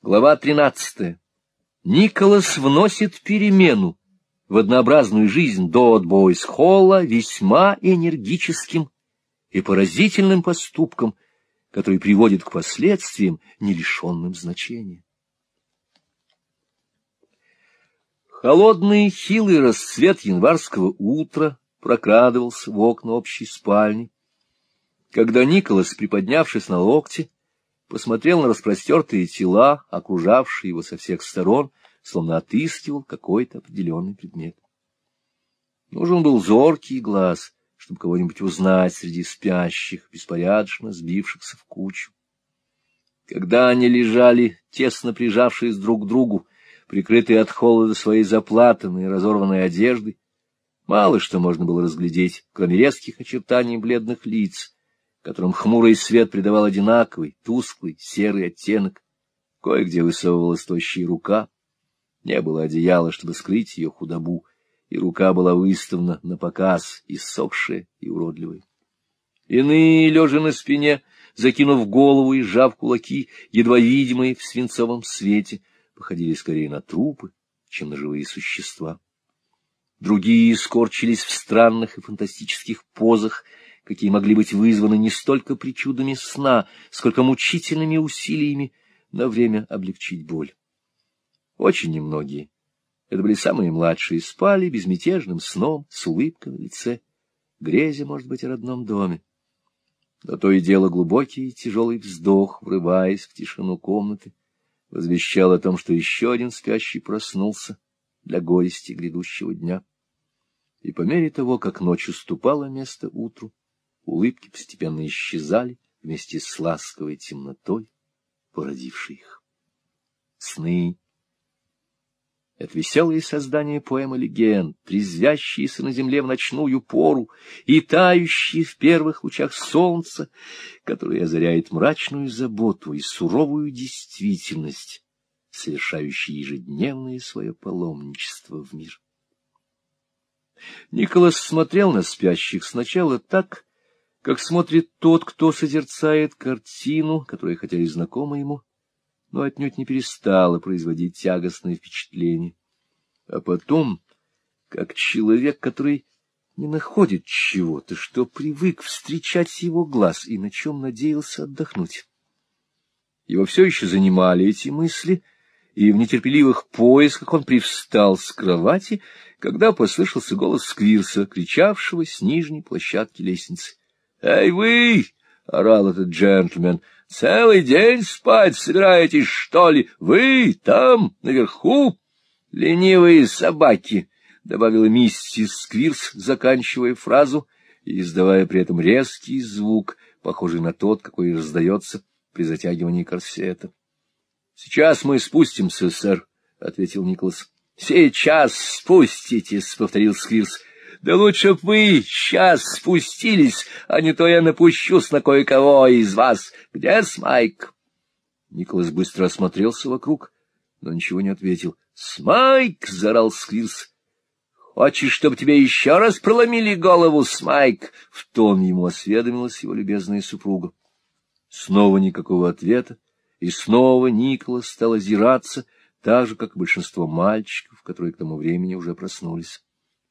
Глава 13. Николас вносит перемену в однообразную жизнь Дот Бойс Холла весьма энергическим и поразительным поступком, который приводит к последствиям, не лишенным значения. Холодный, хилый рассвет январского утра прокрадывался в окна общей спальни, когда Николас, приподнявшись на локте, посмотрел на распростертые тела, окружавшие его со всех сторон, словно отыскивал какой-то определенный предмет. Нужен был зоркий глаз, чтобы кого-нибудь узнать среди спящих, беспорядочно сбившихся в кучу. Когда они лежали, тесно прижавшись друг к другу, прикрытые от холода своей заплатанной и разорванной одеждой, мало что можно было разглядеть, кроме резких очертаний бледных лиц, которым хмурый свет придавал одинаковый, тусклый, серый оттенок. Кое-где высовывалась тощая рука. Не было одеяла, чтобы скрыть ее худобу, и рука была выставлена на показ, иссохшая и уродливая. Иные, лежа на спине, закинув голову и сжав кулаки, едва видимые в свинцовом свете, походили скорее на трупы, чем на живые существа. Другие скорчились в странных и фантастических позах, какие могли быть вызваны не столько причудами сна, сколько мучительными усилиями на время облегчить боль. Очень немногие, это были самые младшие, спали безмятежным сном, с улыбкой на лице, грезя, может быть, о родном доме. Но то и дело глубокий и тяжелый вздох, врываясь в тишину комнаты, возвещал о том, что еще один спящий проснулся для горести грядущего дня. И по мере того, как ночь уступала место утру, улыбки постепенно исчезали вместе с ласковой темнотой, породившей их. Сны — это веселые создания поэмы легенд, трезвящиеся на земле в ночную пору и тающие в первых лучах солнца, которое озаряет мрачную заботу и суровую действительность, совершающие ежедневное свое паломничество в мир. Николас смотрел на спящих сначала так, как смотрит тот, кто созерцает картину, которая хотя и знакома ему, но отнюдь не перестала производить тягостное впечатление. А потом, как человек, который не находит чего-то, что привык встречать его глаз и на чем надеялся отдохнуть. Его все еще занимали эти мысли, и в нетерпеливых поисках он привстал с кровати, когда послышался голос Сквирса, кричавшего с нижней площадки лестницы. — Эй, вы! — орал этот джентльмен. — Целый день спать собираетесь, что ли? Вы там, наверху? — Ленивые собаки! — добавила миссис Сквирс, заканчивая фразу и издавая при этом резкий звук, похожий на тот, какой раздается при затягивании корсета. — Сейчас мы спустимся, сэр, — ответил Николас. — Сейчас спуститесь, — повторил Сквирс. Да лучше б вы сейчас спустились, а не то я напущусь на кое-кого из вас. Где Смайк? Николас быстро осмотрелся вокруг, но ничего не ответил. — Смайк! — заорал Сквирс. — Хочешь, чтобы тебе еще раз проломили голову, Смайк? — в тон ему осведомилась его любезная супруга. Снова никакого ответа, и снова Николас стал озираться, так же, как большинство мальчиков, которые к тому времени уже проснулись.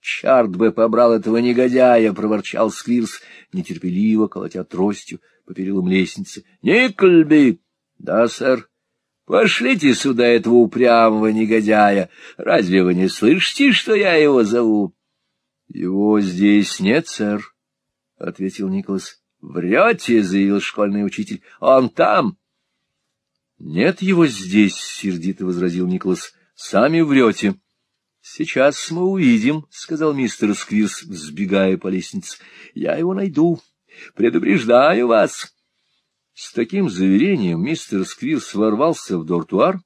Чарт бы побрал этого негодяя, — проворчал Сквирс, нетерпеливо колотя тростью по перилам лестницы. — Никольби! — Да, сэр. — Пошлите сюда этого упрямого негодяя. Разве вы не слышите, что я его зову? — Его здесь нет, сэр, — ответил Николас. — Врете, — заявил школьный учитель. — Он там. — Нет его здесь, — сердито возразил Николас. — Сами врете. —— Сейчас мы увидим, — сказал мистер Сквирс, взбегая по лестнице. — Я его найду. Предупреждаю вас. С таким заверением мистер Сквирс ворвался в дортуар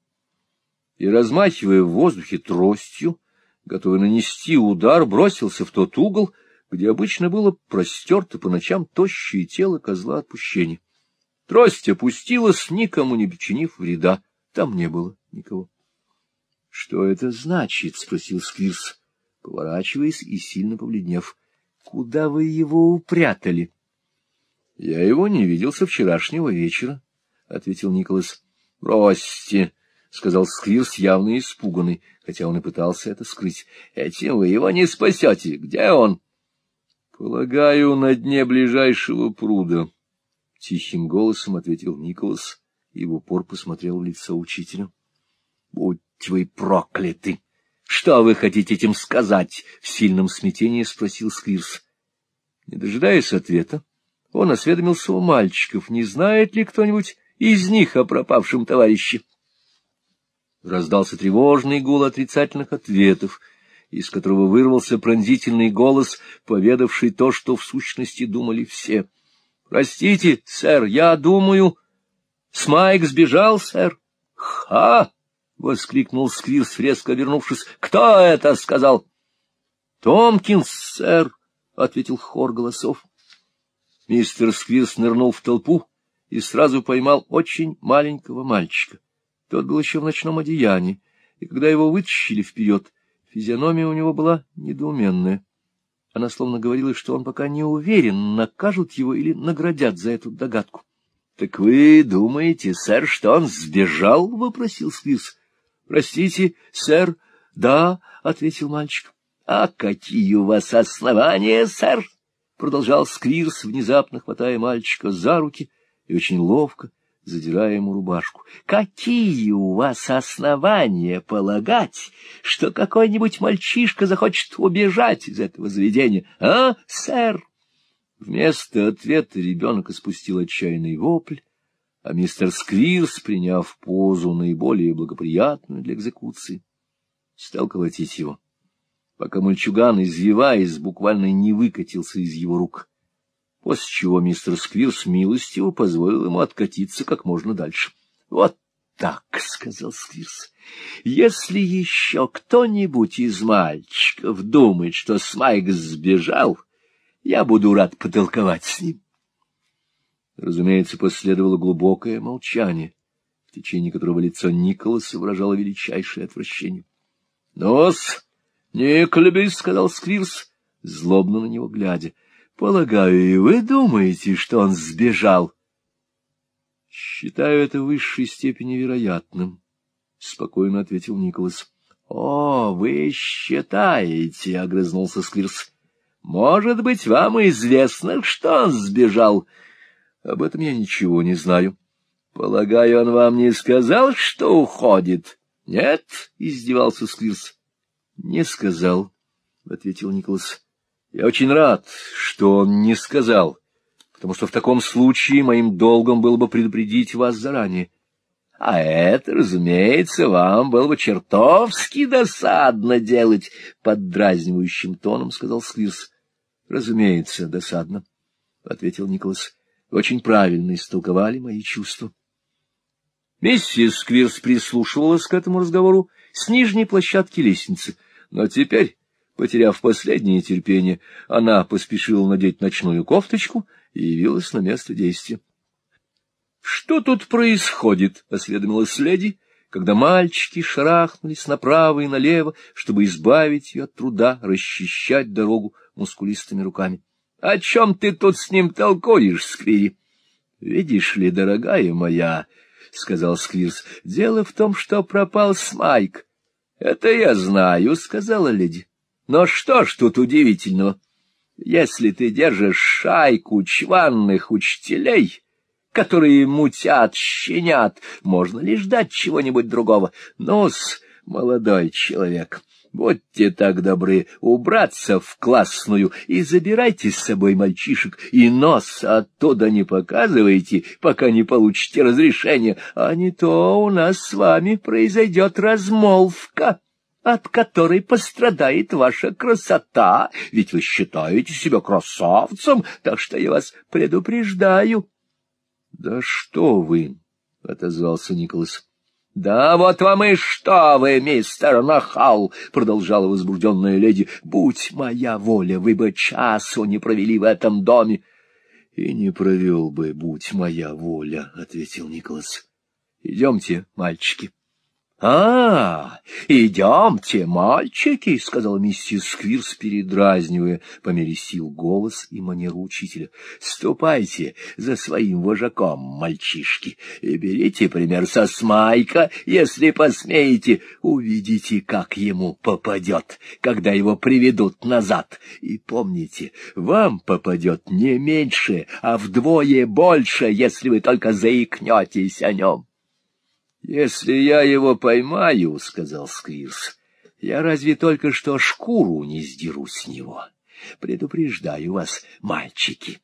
и, размахивая в воздухе тростью, готовый нанести удар, бросился в тот угол, где обычно было простерто по ночам тощее тело козла отпущения. Трость опустилась, никому не причинив вреда. Там не было никого. — Что это значит? — спросил Сквирс, поворачиваясь и сильно побледнев. — Куда вы его упрятали? — Я его не видел со вчерашнего вечера, — ответил Николас. — Бросьте, — сказал Сквирс, явно испуганный, хотя он и пытался это скрыть. — Этим вы его не спасете. Где он? — Полагаю, на дне ближайшего пруда. Тихим голосом ответил Николас и в упор посмотрел в лицо учителя. — Будь вы прокляты! Что вы хотите этим сказать? — в сильном смятении спросил Сквирс. Не дожидаясь ответа, он осведомился у мальчиков, не знает ли кто-нибудь из них о пропавшем товарище. Раздался тревожный гул отрицательных ответов, из которого вырвался пронзительный голос, поведавший то, что в сущности думали все. — Простите, сэр, я думаю... — Смайк сбежал, сэр. — Ха! — воскликнул Сквирс, резко вернувшись. — Кто это сказал? — Томкинс, сэр, — ответил хор голосов. Мистер Сквирс нырнул в толпу и сразу поймал очень маленького мальчика. Тот был еще в ночном одеянии, и когда его вытащили вперед, физиономия у него была недоуменная. Она словно говорила, что он пока не уверен, накажут его или наградят за эту догадку. — Так вы думаете, сэр, что он сбежал? — вопросил Сквирс. — Простите, сэр, да, — ответил мальчик. — А какие у вас основания, сэр? — продолжал Сквирс, внезапно хватая мальчика за руки и очень ловко задирая ему рубашку. — Какие у вас основания полагать, что какой-нибудь мальчишка захочет убежать из этого заведения, а, сэр? Вместо ответа ребенок испустил отчаянный вопль, а мистер Сквирс, приняв позу наиболее благоприятную для экзекуции, стал колотить его, пока мальчуган, извиваясь, буквально не выкатился из его рук после чего мистер Сквирс милостиво позволил ему откатиться как можно дальше. — Вот так, — сказал Сквирс, — если еще кто-нибудь из мальчиков думает, что Смайк сбежал, я буду рад потолковать с ним. Разумеется, последовало глубокое молчание, в течение которого лицо Николаса выражало величайшее отвращение. — Ну-с, Никлеби, — сказал Сквирс, злобно на него глядя, — Полагаю, и вы думаете, что он сбежал? — Считаю это в высшей степени вероятным, — спокойно ответил Николас. — О, вы считаете, — огрызнулся Сквирс. — Может быть, вам известно, что он сбежал? — Об этом я ничего не знаю. — Полагаю, он вам не сказал, что уходит? — Нет, — издевался Сквирс. — Не сказал, — ответил Николас. Я очень рад, что он не сказал, потому что в таком случае моим долгом было бы предупредить вас заранее. — А это, разумеется, вам было бы чертовски досадно делать, — поддразнивающим тоном сказал Сквирс. — Разумеется, досадно, — ответил Николас. — Очень правильно истолковали мои чувства. Миссис Сквирс прислушивалась к этому разговору с нижней площадки лестницы, но теперь Потеряв последнее терпение, она поспешила надеть ночную кофточку и явилась на место действия. — Что тут происходит? — осведомилась леди, когда мальчики шарахнулись направо и налево, чтобы избавить ее от труда расчищать дорогу мускулистыми руками. — О чем ты тут с ним толкуешь, Сквири? — Видишь ли, дорогая моя, — сказал Сквирс, — дело в том, что пропал Смайк. — Это я знаю, — сказала леди. Но что ж тут удивительного? Если ты держишь шайку чванных учителей, которые мутят, щенят, можно ли ждать чего-нибудь другого? Ну-с, молодой человек, будьте так добры убраться в классную и забирайте с собой мальчишек, и нос оттуда не показывайте, пока не получите разрешения, а не то у нас с вами произойдет размолвка от которой пострадает ваша красота, ведь вы считаете себя красавцем, так что я вас предупреждаю. — Да что вы! — отозвался Николас. — Да вот вам и что вы, мистер Нахал! — продолжала возбужденная леди. — Будь моя воля, вы бы часу не провели в этом доме. — И не провел бы, будь моя воля, — ответил Николас. — Идемте, мальчики. —— А, идемте, мальчики, — сказала миссис Сквирс, передразнивая по мере сил голос и манеру учителя. — Ступайте за своим вожаком, мальчишки, и берите пример со Смайка, если посмеете. Увидите, как ему попадет, когда его приведут назад. И помните, вам попадет не меньше, а вдвое больше, если вы только заикнетесь о нем. — Если я его поймаю, — сказал Сквирс, — я разве только что шкуру не сдеру с него. Предупреждаю вас, мальчики.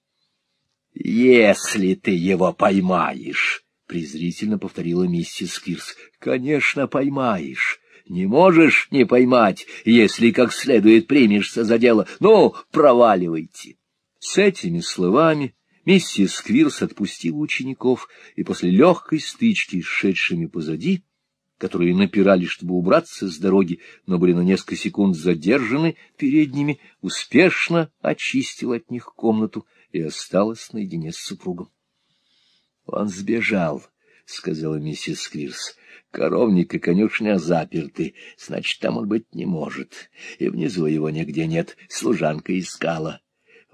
— Если ты его поймаешь, — презрительно повторила миссис Сквирс, — конечно, поймаешь. Не можешь не поймать, если как следует примешься за дело. Ну, проваливайте. С этими словами Миссис Сквирс отпустила учеников, и после легкой стычки с шедшими позади, которые напирали, чтобы убраться с дороги, но были на несколько секунд задержаны перед ними, успешно очистила от них комнату и осталась наедине с супругом. — Он сбежал, — сказала миссис Сквирс. — Коровник и конюшня заперты, значит, там он быть не может. И внизу его нигде нет, служанка искала. —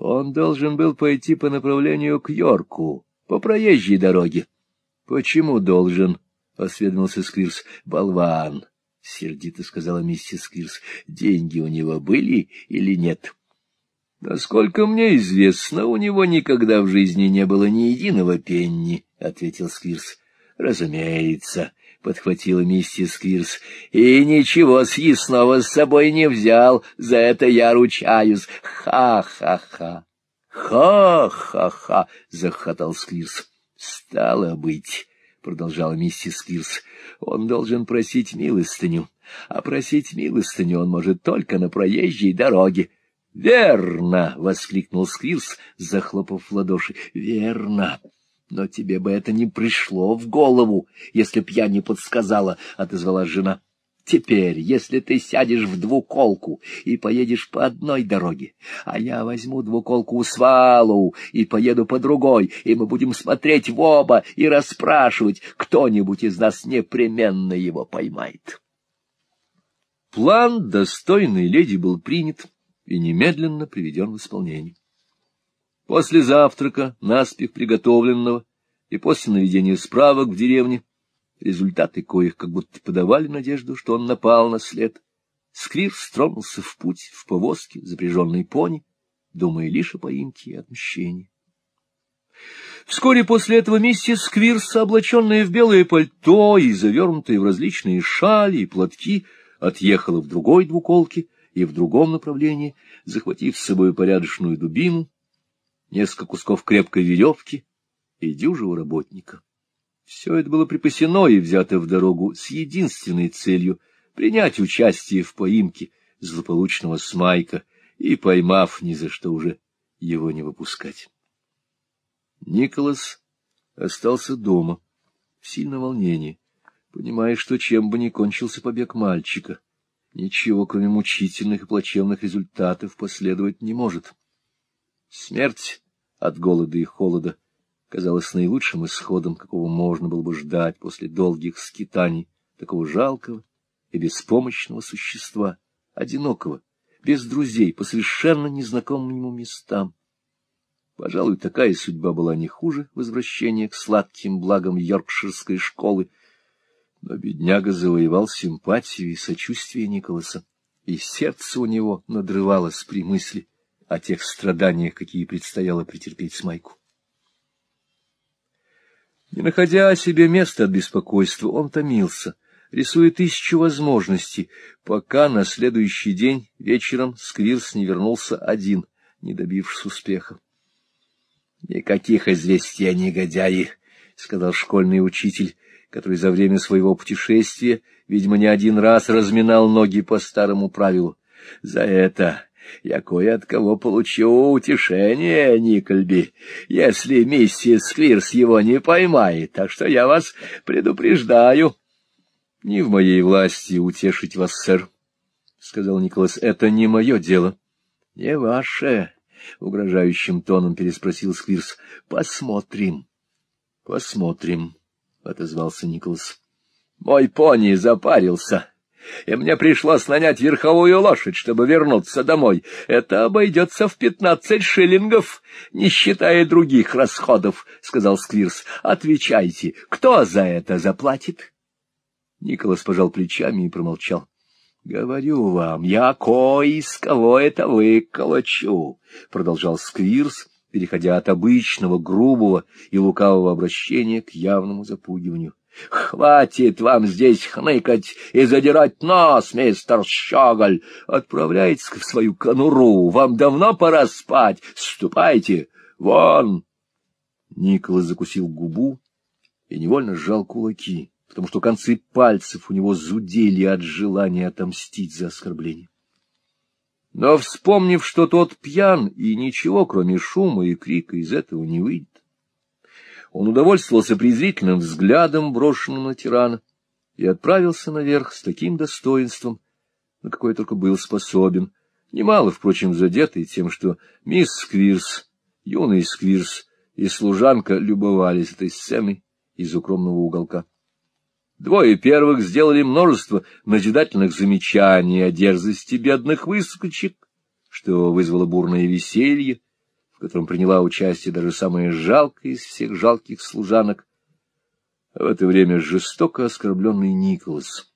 он должен был пойти по направлению к Йорку, по проезжей дороге. — Почему должен? — осведомился Сквирс. — Болван, — сердито сказала миссис Сквирс. — Деньги у него были или нет? — Насколько мне известно, у него никогда в жизни не было ни единого пенни, — ответил Сквирс. — Разумеется, — подхватила миссис Кирс, — и ничего съестного с собой не взял, за это я ручаюсь. Ха-ха-ха! Ха-ха-ха! — захотал Сквирс. — Стало быть, — продолжала миссис Кирс, — он должен просить милостыню, а просить милостыню он может только на проезжей дороге. — Верно! — воскликнул Сквирс, захлопав в ладоши. — Верно! Но тебе бы это не пришло в голову, если б я не подсказала, — отозвалась жена. Теперь, если ты сядешь в двуколку и поедешь по одной дороге, а я возьму двуколку у Свалу и поеду по другой, и мы будем смотреть в оба и расспрашивать, кто-нибудь из нас непременно его поймает. План достойной леди был принят и немедленно приведен в исполнение. После завтрака, наспех приготовленного, и после наведения справок в деревне, результаты коих как будто подавали надежду, что он напал на след, Сквир стронулся в путь в повозке, запряженной пони, думая лишь о поимке и отмщении. Вскоре после этого миссис Сквирс, облаченная в белое пальто и завернутая в различные шали и платки, отъехала в другой двуколке и в другом направлении, захватив с собой порядочную дубину, несколько кусков крепкой веревки и дюжего работника. Все это было припасено и взято в дорогу с единственной целью — принять участие в поимке злополучного Смайка и, поймав ни за что уже, его не выпускать. Николас остался дома, в сильном волнении, понимая, что чем бы ни кончился побег мальчика, ничего, кроме мучительных и плачевных результатов, последовать не может. Смерть от голода и холода казалось наилучшим исходом, какого можно было бы ждать после долгих скитаний такого жалкого и беспомощного существа, одинокого, без друзей, по совершенно незнакомым ему местам. Пожалуй, такая судьба была не хуже возвращения к сладким благам йоркширской школы, но бедняга завоевал симпатию и сочувствие Николаса, и сердце у него надрывалось при мысли о тех страданиях, какие предстояло претерпеть Смайку. Не находя себе места от беспокойства, он томился, рисуя тысячу возможностей, пока на следующий день вечером Сквирс не вернулся один, не добившись успеха. — Никаких известий о негодяи, — сказал школьный учитель, который за время своего путешествия, видимо, не один раз разминал ноги по старому правилу. — За это я кое от кого получу утешение, Никольби, если миссис Сквирс его не поймает, так что я вас предупреждаю. — Не в моей власти утешить вас, сэр, — сказал Николас, — это не мое дело. — Не ваше, — угрожающим тоном переспросил Сквирс. — Посмотрим. — Посмотрим, — отозвался Николас. Мой пони запарился, и мне пришлось нанять верховую лошадь, чтобы вернуться домой. Это обойдется в пятнадцать шиллингов, не считая других расходов, — сказал Сквирс. — Отвечайте, кто за это заплатит? Николас пожал плечами и промолчал. — Говорю вам, я кое из кого это выколочу, — продолжал Сквирс, переходя от обычного грубого и лукавого обращения к явному запугиванию. — Хватит вам здесь хныкать и задирать нос, мистер Щеголь. Отправляйтесь в свою конуру. Вам давно пора спать. Ступайте. Вон! Николас закусил губу и невольно сжал кулаки, потому что концы пальцев у него зудели от желания отомстить за оскорбление. Но, вспомнив, что тот пьян, и ничего, кроме шума и крика, из этого не выйдет, он удовольствовался презрительным взглядом, брошенным на тирана, и отправился наверх с таким достоинством, на какое только был способен, немало, впрочем, задетый тем, что мисс Сквирс, юный Сквирс и служанка любовались этой сценой из укромного уголка. Двое первых сделали множество назидательных замечаний о дерзости бедных выскочек, что вызвало бурное веселье, котором приняла участие даже самая жалкая из всех жалких служанок. В это время жестоко оскорбленный Николас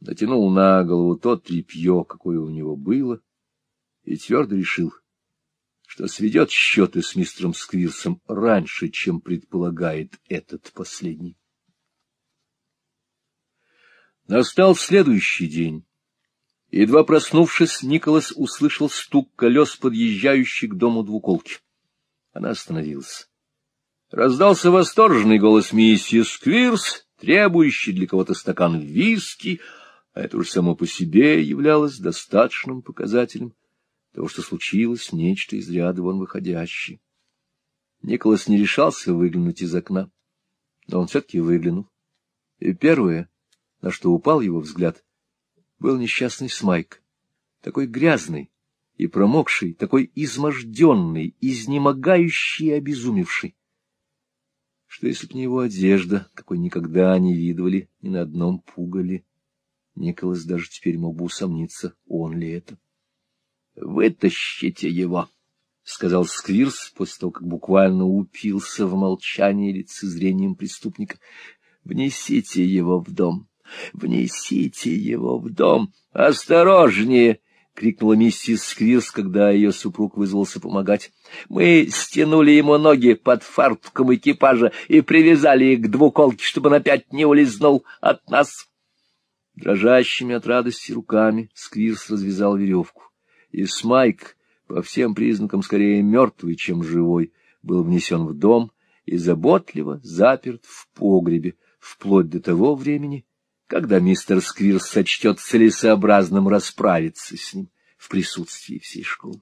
натянул на голову то тряпье, какое у него было, и твердо решил, что сведет счеты с мистером Сквирсом раньше, чем предполагает этот последний. Настал следующий день. Едва проснувшись, Николас услышал стук колес, подъезжающих к дому двуколки. Она остановилась. Раздался восторженный голос миссис Квирс, требующий для кого-то стакан виски, а это уж само по себе являлось достаточным показателем того, что случилось нечто из ряда вон выходящее. Николас не решался выглянуть из окна, но он все-таки выглянул. И первое, на что упал его взгляд, был несчастный Смайк, такой грязный, и промокший, такой изможденный, изнемогающий и обезумевший. Что если б не его одежда, какой никогда не видывали ни на одном пугале? Николас даже теперь мог бы усомниться, он ли это. — Вытащите его! — сказал Сквирс после того, как буквально упился в молчании лицезрением преступника. — Внесите его в дом! Внесите его в дом! Осторожнее! — крикнула миссис Сквирс, когда ее супруг вызвался помогать. — Мы стянули ему ноги под фартуком экипажа и привязали их к двуколке, чтобы он опять не улизнул от нас. Дрожащими от радости руками Сквирс развязал веревку, и Смайк, по всем признакам скорее мертвый, чем живой, был внесен в дом и заботливо заперт в погребе, вплоть до того времени, когда мистер Сквирс сочтет целесообразным расправиться с ним в присутствии всей школы.